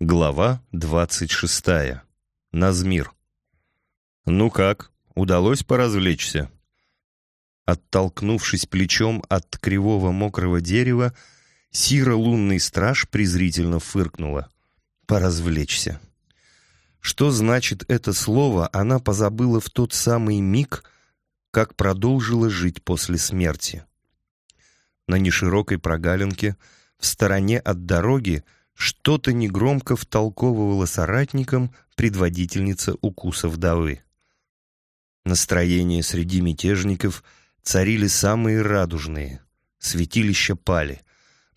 Глава двадцать шестая. Назмир. «Ну как, удалось поразвлечься?» Оттолкнувшись плечом от кривого мокрого дерева, Сира лунный страж презрительно фыркнула. «Поразвлечься». Что значит это слово, она позабыла в тот самый миг, как продолжила жить после смерти. На неширокой прогалинке, в стороне от дороги, что-то негромко втолковывало соратникам предводительница укуса вдовы. Настроения среди мятежников царили самые радужные. Святилища пали.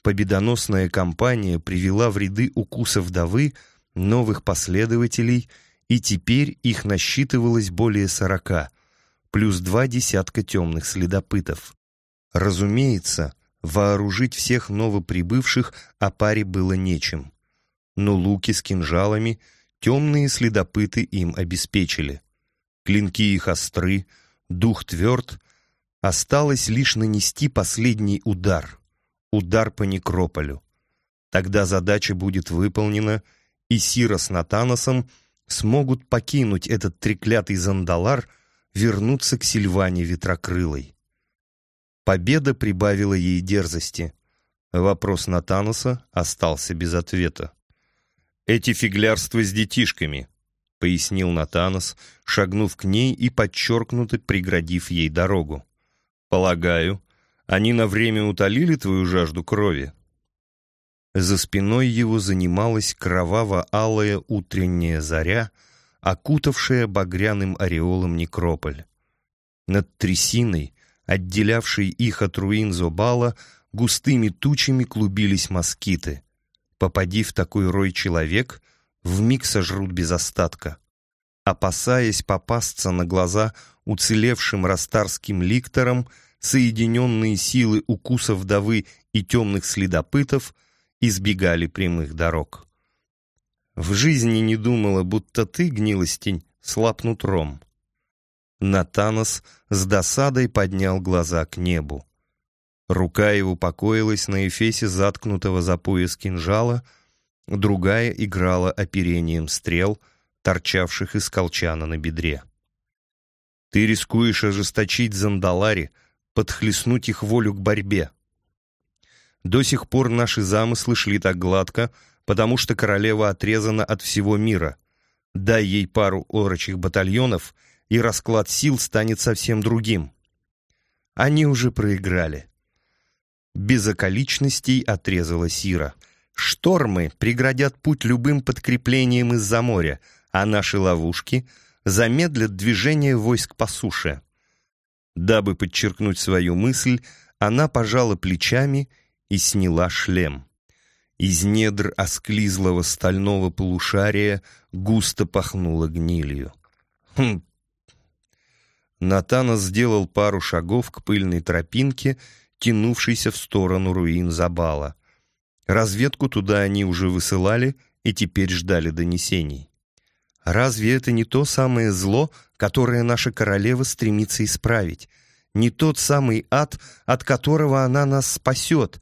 Победоносная кампания привела в ряды укуса вдовы новых последователей, и теперь их насчитывалось более сорока, плюс два десятка темных следопытов. Разумеется, Вооружить всех новоприбывших паре было нечем. Но луки с кинжалами темные следопыты им обеспечили. Клинки их остры, дух тверд. Осталось лишь нанести последний удар. Удар по некрополю. Тогда задача будет выполнена, и Сира с Натаносом смогут покинуть этот треклятый Зандалар, вернуться к Сильване Ветрокрылой. Победа прибавила ей дерзости. Вопрос Натаноса остался без ответа. «Эти фиглярства с детишками», — пояснил Натанос, шагнув к ней и подчеркнуто преградив ей дорогу. «Полагаю, они на время утолили твою жажду крови?» За спиной его занималась кроваво-алая утренняя заря, окутавшая багряным ореолом некрополь. Над трясиной, отделявшей их от руин Зобала, густыми тучами клубились москиты. Попади в такой рой человек, вмиг сожрут без остатка. Опасаясь попасться на глаза уцелевшим растарским ликторам, соединенные силы укуса вдовы и темных следопытов избегали прямых дорог. В жизни не думала, будто ты, гнилостень, слаб нутром. Натанос с досадой поднял глаза к небу. Рука его покоилась на эфесе заткнутого за пояс кинжала, другая играла оперением стрел, торчавших из колчана на бедре. «Ты рискуешь ожесточить Зандалари, подхлестнуть их волю к борьбе. До сих пор наши замыслы шли так гладко, потому что королева отрезана от всего мира. Дай ей пару орочих батальонов — и расклад сил станет совсем другим. Они уже проиграли. Без околичностей отрезала Сира. Штормы преградят путь любым подкреплением из-за моря, а наши ловушки замедлят движение войск по суше. Дабы подчеркнуть свою мысль, она пожала плечами и сняла шлем. Из недр осклизлого стального полушария густо пахнуло гнилью. «Хм, Натанос сделал пару шагов к пыльной тропинке, тянувшейся в сторону руин Забала. Разведку туда они уже высылали и теперь ждали донесений. Разве это не то самое зло, которое наша королева стремится исправить? Не тот самый ад, от которого она нас спасет?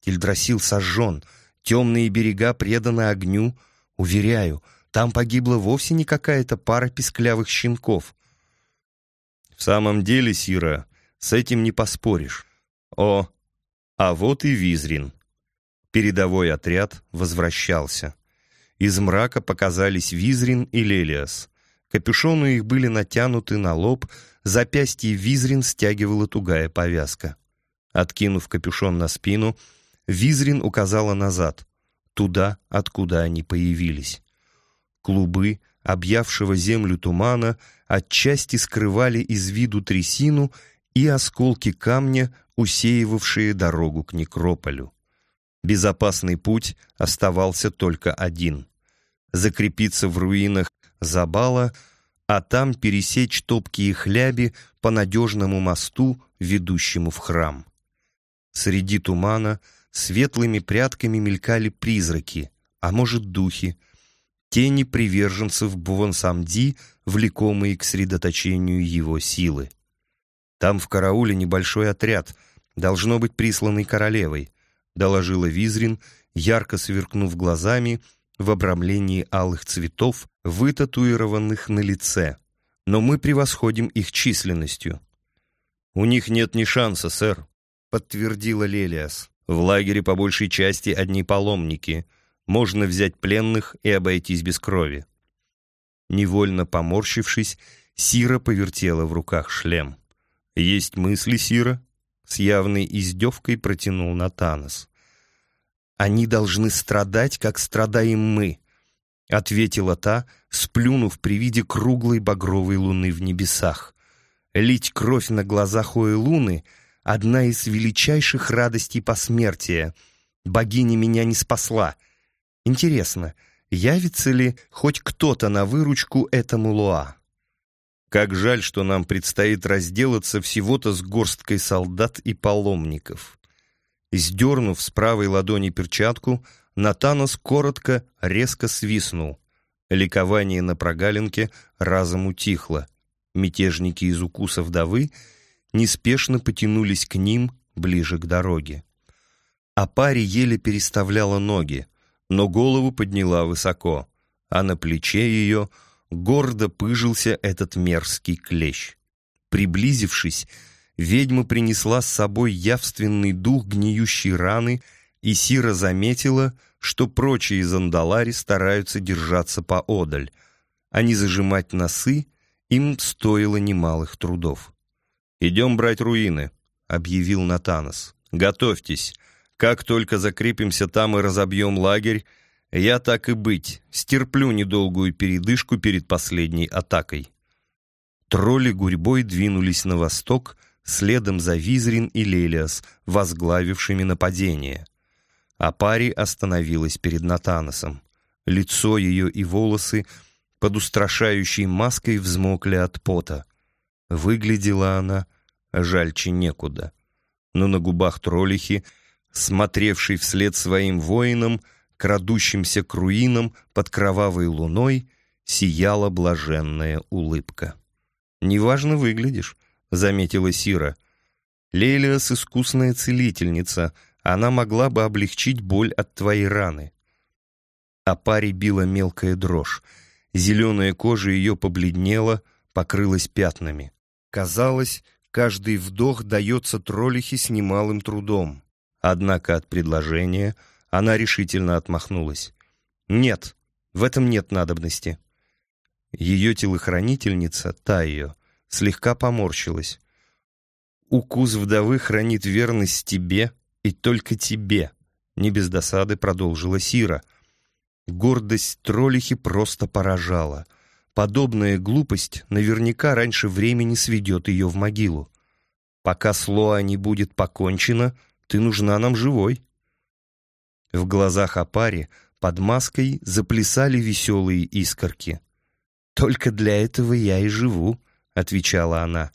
Тильдрасил сожжен, темные берега преданы огню. Уверяю, там погибла вовсе не какая-то пара песклявых щенков. В самом деле, Сира, с этим не поспоришь. О, а вот и Визрин. Передовой отряд возвращался. Из мрака показались Визрин и Лелиас. Капюшоны их были натянуты на лоб, запястье Визрин стягивала тугая повязка. Откинув капюшон на спину, Визрин указала назад, туда, откуда они появились. Клубы, объявшего землю тумана, отчасти скрывали из виду трясину и осколки камня, усеивавшие дорогу к некрополю. Безопасный путь оставался только один — закрепиться в руинах Забала, а там пересечь топкие хляби по надежному мосту, ведущему в храм. Среди тумана светлыми прядками мелькали призраки, а может, духи — тени приверженцев Бувансамди, влекомые к средоточению его силы. Там в карауле небольшой отряд, должно быть присланный королевой, доложила Визрин, ярко сверкнув глазами в обрамлении алых цветов, вытатуированных на лице, но мы превосходим их численностью. «У них нет ни шанса, сэр», — подтвердила Лелиас. «В лагере по большей части одни паломники. Можно взять пленных и обойтись без крови». Невольно поморщившись, Сира повертела в руках шлем. «Есть мысли, Сира?» С явной издевкой протянул Натанос. «Они должны страдать, как страдаем мы», — ответила та, сплюнув при виде круглой багровой луны в небесах. «Лить кровь на глазах у луны — одна из величайших радостей посмертия. Богиня меня не спасла. Интересно, явится ли хоть кто-то на выручку этому Луа?» Как жаль, что нам предстоит разделаться всего-то с горсткой солдат и паломников. Сдернув с правой ладони перчатку, Натанос коротко, резко свистнул. Ликование на прогалинке разом утихло. Мятежники из укуса вдовы неспешно потянулись к ним ближе к дороге. А паре еле переставляла ноги, но голову подняла высоко, а на плече ее — гордо пыжился этот мерзкий клещ. Приблизившись, ведьма принесла с собой явственный дух гниющей раны, и Сира заметила, что прочие зандалари стараются держаться поодаль, а не зажимать носы им стоило немалых трудов. «Идем брать руины», — объявил Натанос. «Готовьтесь. Как только закрепимся там и разобьем лагерь, я так и быть, стерплю недолгую передышку перед последней атакой. Тролли гурьбой двинулись на восток, следом за Визрин и Лелиас, возглавившими нападение. А пари остановилась перед Натаносом. Лицо ее и волосы под устрашающей маской взмокли от пота. Выглядела она жальче некуда. Но на губах троллихи, смотревший вслед своим воинам, крадущимся к руинам под кровавой луной сияла блаженная улыбка. «Неважно выглядишь», — заметила Сира. «Лелиас — искусная целительница, она могла бы облегчить боль от твоей раны». А паре била мелкая дрожь. Зеленая кожа ее побледнела, покрылась пятнами. Казалось, каждый вдох дается троллихе с немалым трудом. Однако от предложения — она решительно отмахнулась. «Нет, в этом нет надобности». Ее телохранительница, та ее, слегка поморщилась. «Укус вдовы хранит верность тебе и только тебе», — не без досады продолжила Сира. Гордость троллихи просто поражала. Подобная глупость наверняка раньше времени сведет ее в могилу. Пока с не будет покончено, ты нужна нам живой. В глазах Апари под маской заплясали веселые искорки. «Только для этого я и живу», — отвечала она.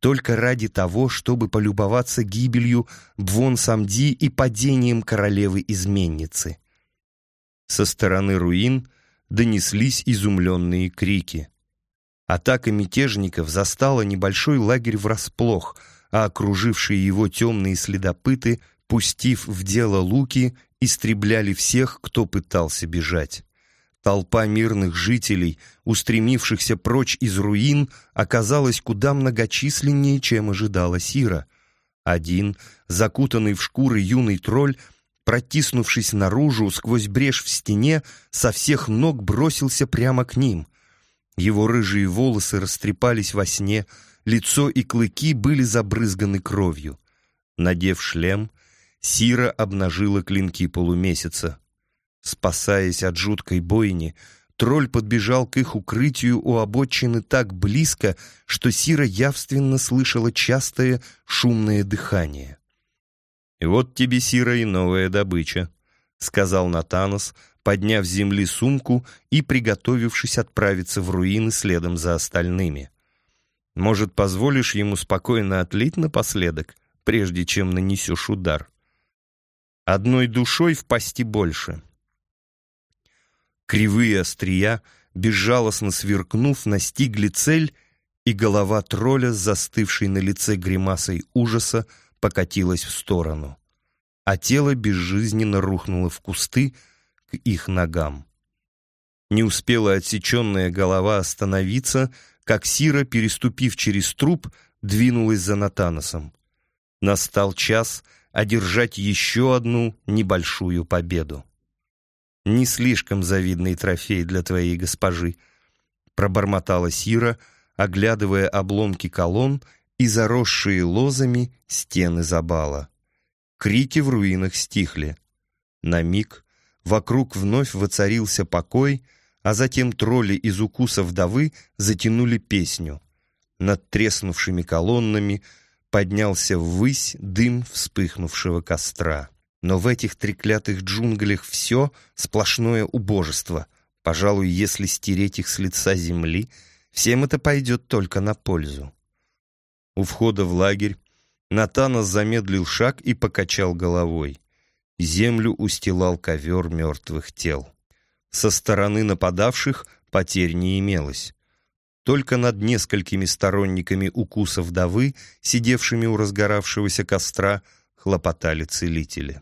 «Только ради того, чтобы полюбоваться гибелью Бвон-Самди и падением королевы-изменницы». Со стороны руин донеслись изумленные крики. Атака мятежников застала небольшой лагерь врасплох, а окружившие его темные следопыты, пустив в дело луки, истребляли всех, кто пытался бежать. Толпа мирных жителей, устремившихся прочь из руин, оказалась куда многочисленнее, чем ожидала Сира. Один, закутанный в шкуры юный тролль, протиснувшись наружу сквозь брешь в стене, со всех ног бросился прямо к ним. Его рыжие волосы растрепались во сне, лицо и клыки были забрызганы кровью. Надев шлем, Сира обнажила клинки полумесяца. Спасаясь от жуткой бойни, тролль подбежал к их укрытию у обочины так близко, что Сира явственно слышала частое шумное дыхание. «Вот тебе, Сира, и новая добыча», — сказал Натанос, подняв с земли сумку и приготовившись отправиться в руины следом за остальными. «Может, позволишь ему спокойно отлить напоследок, прежде чем нанесешь удар?» одной душой в пасти больше. Кривые острия, безжалостно сверкнув, настигли цель, и голова тролля, застывшей на лице гримасой ужаса, покатилась в сторону, а тело безжизненно рухнуло в кусты к их ногам. Не успела отсеченная голова остановиться, как Сира, переступив через труп, двинулась за Натаносом. Настал час одержать еще одну небольшую победу. «Не слишком завидный трофей для твоей госпожи», — пробормотала Сира, оглядывая обломки колонн и заросшие лозами стены забала. Крики в руинах стихли. На миг вокруг вновь воцарился покой, а затем тролли из укуса вдовы затянули песню. Над треснувшими колоннами поднялся ввысь дым вспыхнувшего костра. Но в этих треклятых джунглях все сплошное убожество. Пожалуй, если стереть их с лица земли, всем это пойдет только на пользу. У входа в лагерь Натанос замедлил шаг и покачал головой. Землю устилал ковер мертвых тел. Со стороны нападавших потерь не имелось. Только над несколькими сторонниками укуса вдовы, сидевшими у разгоравшегося костра, хлопотали целители.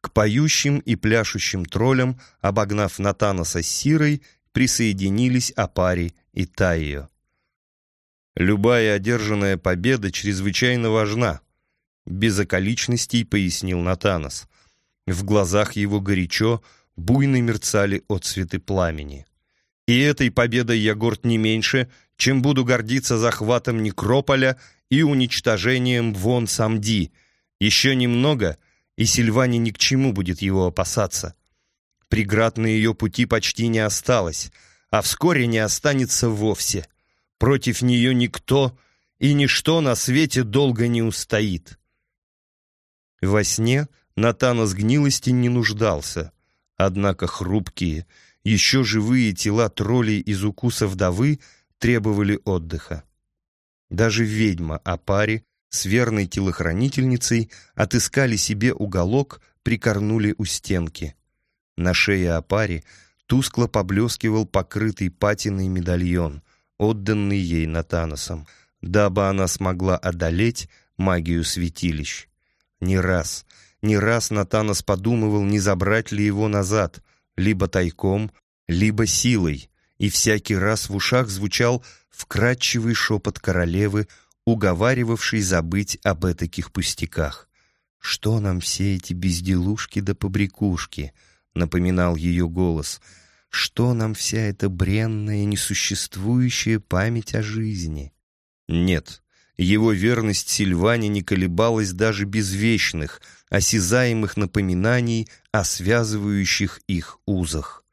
К поющим и пляшущим троллям, обогнав Натаноса с Сирой, присоединились Апари и Тайо. «Любая одержанная победа чрезвычайно важна», — без околичностей пояснил Натанос. В глазах его горячо, буйно мерцали отцветы пламени. «И этой победой я горд не меньше, чем буду гордиться захватом Некрополя и уничтожением Вон Самди. Еще немного — и Сильване ни к чему будет его опасаться. Преград на ее пути почти не осталось, а вскоре не останется вовсе. Против нее никто и ничто на свете долго не устоит. Во сне Натанос гнилости не нуждался, однако хрупкие, еще живые тела троллей из укуса вдовы требовали отдыха. Даже ведьма о паре с верной телохранительницей отыскали себе уголок, прикорнули у стенки. На шее Апари тускло поблескивал покрытый патиной медальон, отданный ей Натаносом, дабы она смогла одолеть магию святилищ. Не раз, не раз Натанос подумывал, не забрать ли его назад, либо тайком, либо силой, и всякий раз в ушах звучал вкрадчивый шепот королевы, уговаривавший забыть об этаких пустяках. «Что нам все эти безделушки да побрякушки?» — напоминал ее голос. «Что нам вся эта бренная, несуществующая память о жизни?» Нет, его верность Сильване не колебалась даже без вечных, осязаемых напоминаний о связывающих их узах.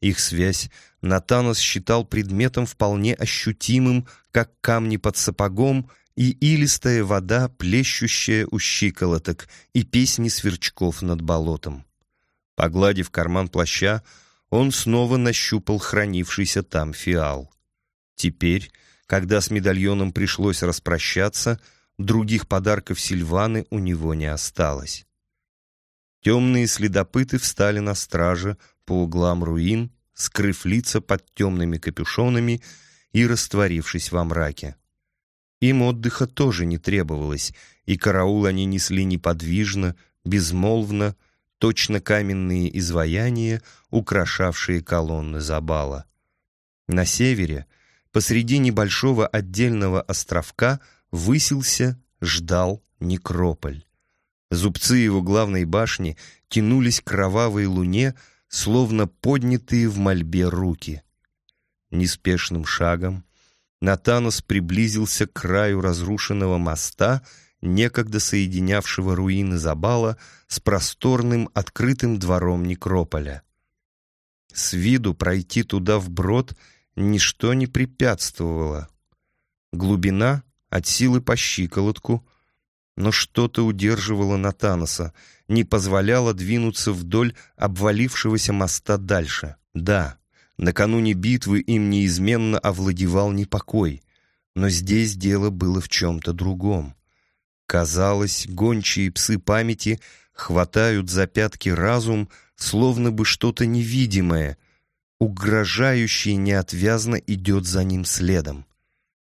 Их связь Натанос считал предметом вполне ощутимым, как камни под сапогом, и илистая вода, плещущая у щиколоток, и песни сверчков над болотом. Погладив карман плаща, он снова нащупал хранившийся там фиал. Теперь, когда с медальоном пришлось распрощаться, других подарков Сильваны у него не осталось. Темные следопыты встали на страже по углам руин, скрыв лица под темными капюшонами и растворившись во мраке. Им отдыха тоже не требовалось, и караул они несли неподвижно, безмолвно, точно каменные изваяния, украшавшие колонны забала. На севере, посреди небольшого отдельного островка, высился, ждал некрополь. Зубцы его главной башни тянулись к кровавой луне, словно поднятые в мольбе руки. Неспешным шагом Натанос приблизился к краю разрушенного моста, некогда соединявшего руины Забала с просторным открытым двором некрополя. С виду пройти туда вброд ничто не препятствовало. Глубина от силы по щиколотку, но что-то удерживало Натаноса, не позволяло двинуться вдоль обвалившегося моста дальше. Да, накануне битвы им неизменно овладевал непокой, но здесь дело было в чем-то другом. Казалось, гончие псы памяти хватают за пятки разум, словно бы что-то невидимое, угрожающее неотвязно идет за ним следом.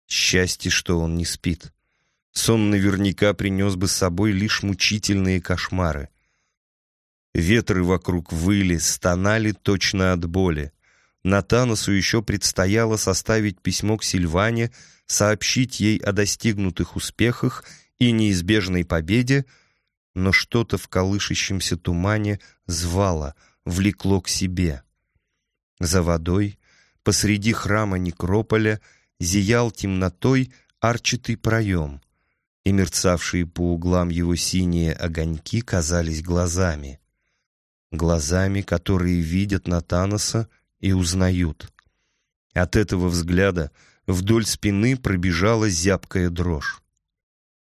Счастье, что он не спит. Сон наверняка принес бы с собой лишь мучительные кошмары. Ветры вокруг выли, стонали точно от боли. Натаносу еще предстояло составить письмо к Сильване, сообщить ей о достигнутых успехах и неизбежной победе, но что-то в колышащемся тумане звало, влекло к себе. За водой, посреди храма некрополя, зиял темнотой арчатый проем, и мерцавшие по углам его синие огоньки казались глазами. Глазами, которые видят Натаноса и узнают. От этого взгляда вдоль спины пробежала зябкая дрожь.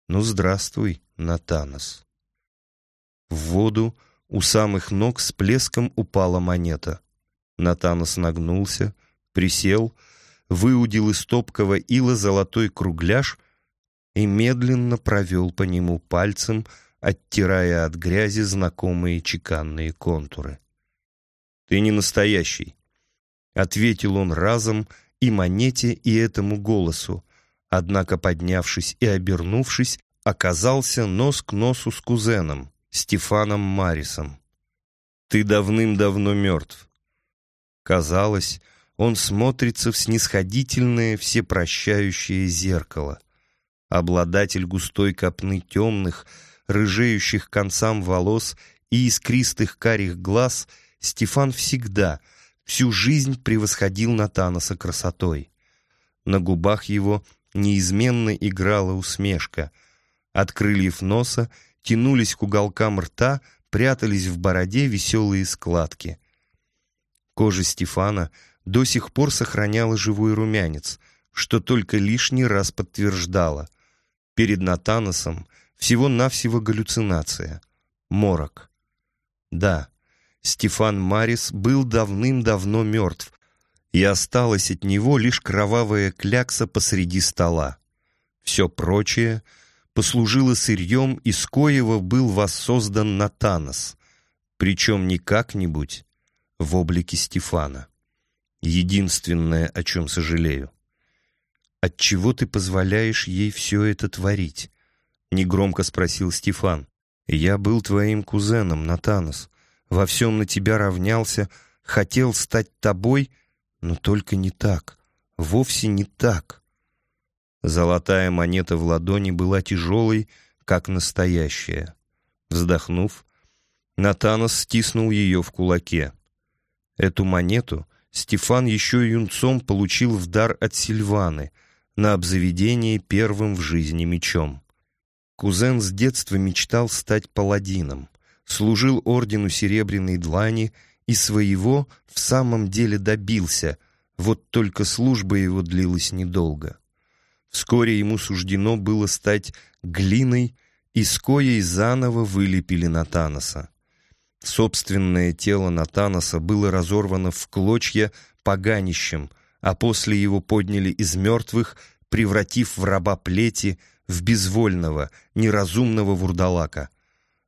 «Ну, здравствуй, Натанос». В воду у самых ног с плеском упала монета. Натанос нагнулся, присел, выудил из топкого ила золотой кругляш и медленно провел по нему пальцем, оттирая от грязи знакомые чеканные контуры. «Ты не настоящий», — ответил он разом и монете, и этому голосу, однако, поднявшись и обернувшись, оказался нос к носу с кузеном, Стефаном Марисом. «Ты давным-давно мертв». Казалось, он смотрится в снисходительное всепрощающее зеркало. Обладатель густой копны темных, рыжеющих концам волос и искристых карих глаз, Стефан всегда — всю жизнь превосходил Натаноса красотой. На губах его неизменно играла усмешка. От крыльев носа тянулись к уголкам рта, прятались в бороде веселые складки. Кожа Стефана до сих пор сохраняла живой румянец, что только лишний раз подтверждало. Перед Натаносом всего-навсего галлюцинация. Морок. Да, Стефан Марис был давным-давно мертв, и осталась от него лишь кровавая клякса посреди стола. Все прочее послужило сырьем, из коего был воссоздан Натанос, причем не как-нибудь в облике Стефана. Единственное, о чем сожалею. «Отчего ты позволяешь ей все это творить?» — негромко спросил Стефан. «Я был твоим кузеном, Натанос во всем на тебя равнялся, хотел стать тобой, но только не так, вовсе не так. Золотая монета в ладони была тяжелой, как настоящая. Вздохнув, Натанос стиснул ее в кулаке. Эту монету Стефан еще юнцом получил в дар от Сильваны на обзаведение первым в жизни мечом. Кузен с детства мечтал стать паладином служил ордену Серебряной Длани и своего в самом деле добился, вот только служба его длилась недолго. Вскоре ему суждено было стать глиной, из коей заново вылепили Натаноса. Собственное тело Натаноса было разорвано в клочья поганищем, а после его подняли из мертвых, превратив в раба плети, в безвольного, неразумного вурдалака —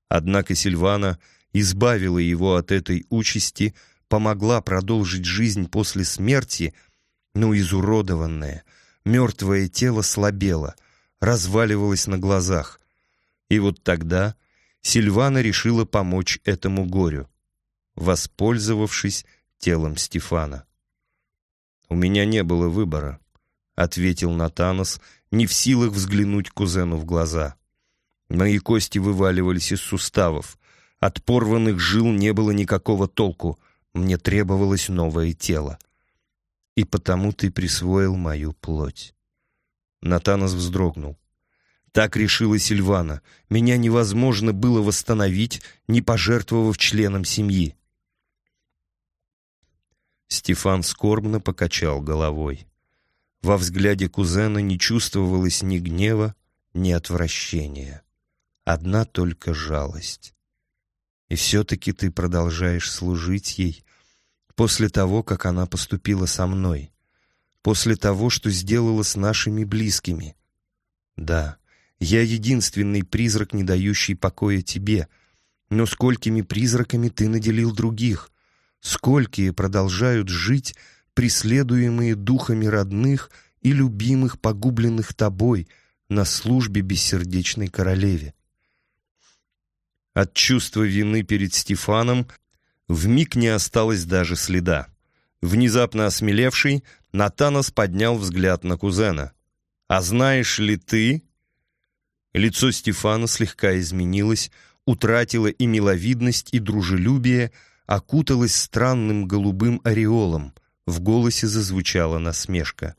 Однако Сильвана избавила его от этой участи, помогла продолжить жизнь после смерти, но изуродованное, мертвое тело слабело, разваливалось на глазах. И вот тогда Сильвана решила помочь этому горю, воспользовавшись телом Стефана. «У меня не было выбора», — ответил Натанос, не в силах взглянуть кузену в глаза. Мои кости вываливались из суставов. От порванных жил не было никакого толку. Мне требовалось новое тело. И потому ты присвоил мою плоть. Натанос вздрогнул. Так решила Сильвана. Меня невозможно было восстановить, не пожертвовав членом семьи. Стефан скорбно покачал головой. Во взгляде кузена не чувствовалось ни гнева, ни отвращения одна только жалость. И все-таки ты продолжаешь служить ей после того, как она поступила со мной, после того, что сделала с нашими близкими. Да, я единственный призрак, не дающий покоя тебе, но сколькими призраками ты наделил других, сколькие продолжают жить, преследуемые духами родных и любимых, погубленных тобой, на службе бессердечной королеве. От чувства вины перед Стефаном вмиг не осталось даже следа. Внезапно осмелевший, Натанос поднял взгляд на кузена. «А знаешь ли ты...» Лицо Стефана слегка изменилось, утратило и миловидность, и дружелюбие, окуталось странным голубым ореолом. В голосе зазвучала насмешка.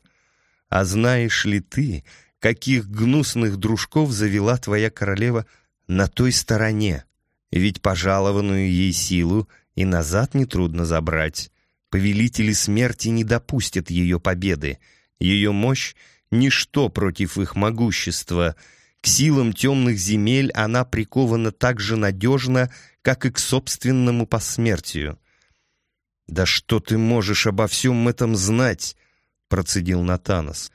«А знаешь ли ты, каких гнусных дружков завела твоя королева на той стороне? Ведь пожалованную ей силу и назад нетрудно забрать. Повелители смерти не допустят ее победы. Ее мощь — ничто против их могущества. К силам темных земель она прикована так же надежно, как и к собственному посмертию. «Да что ты можешь обо всем этом знать?» — процедил Натанос.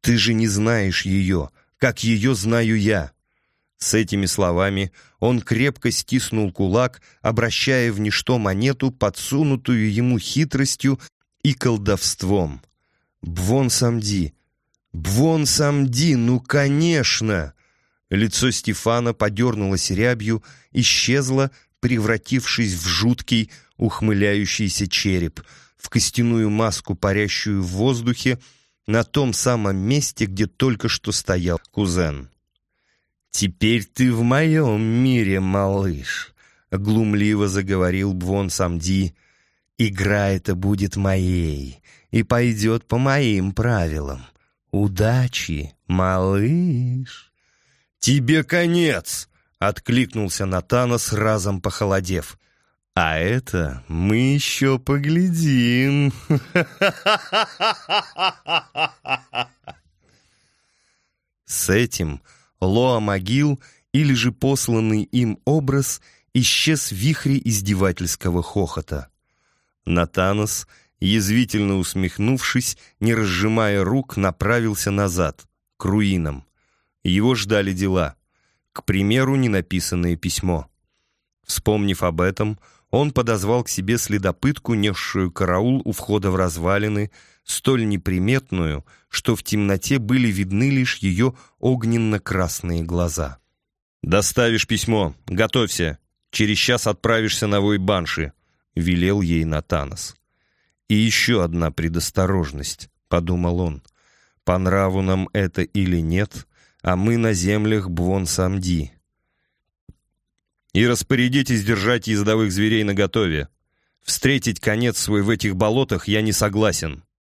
«Ты же не знаешь ее, как ее знаю я». С этими словами он крепко стиснул кулак, обращая в ничто монету, подсунутую ему хитростью и колдовством. «Бвон Самди! Бвон Самди! Ну, конечно!» Лицо Стефана подернулось рябью, исчезло, превратившись в жуткий, ухмыляющийся череп, в костяную маску, парящую в воздухе, на том самом месте, где только что стоял кузен. «Теперь ты в моем мире, малыш», — глумливо заговорил Бвон Самди. «Игра эта будет моей и пойдет по моим правилам. Удачи, малыш!» «Тебе конец!» — откликнулся Натанос, разом похолодев. «А это мы еще поглядим!» С этим Лоа могил или же посланный им образ исчез в вихре издевательского хохота. Натанос, язвительно усмехнувшись, не разжимая рук, направился назад, к руинам. Его ждали дела. К примеру, ненаписанное письмо. Вспомнив об этом, он подозвал к себе следопытку, несшую караул у входа в развалины, столь неприметную, что в темноте были видны лишь ее огненно-красные глаза. «Доставишь письмо, готовься, через час отправишься на вой банши», — велел ей Натанос. «И еще одна предосторожность», — подумал он. «По нраву нам это или нет, а мы на землях Бвон-Самди». «И распорядитесь держать ездовых зверей наготове. Встретить конец свой в этих болотах я не согласен».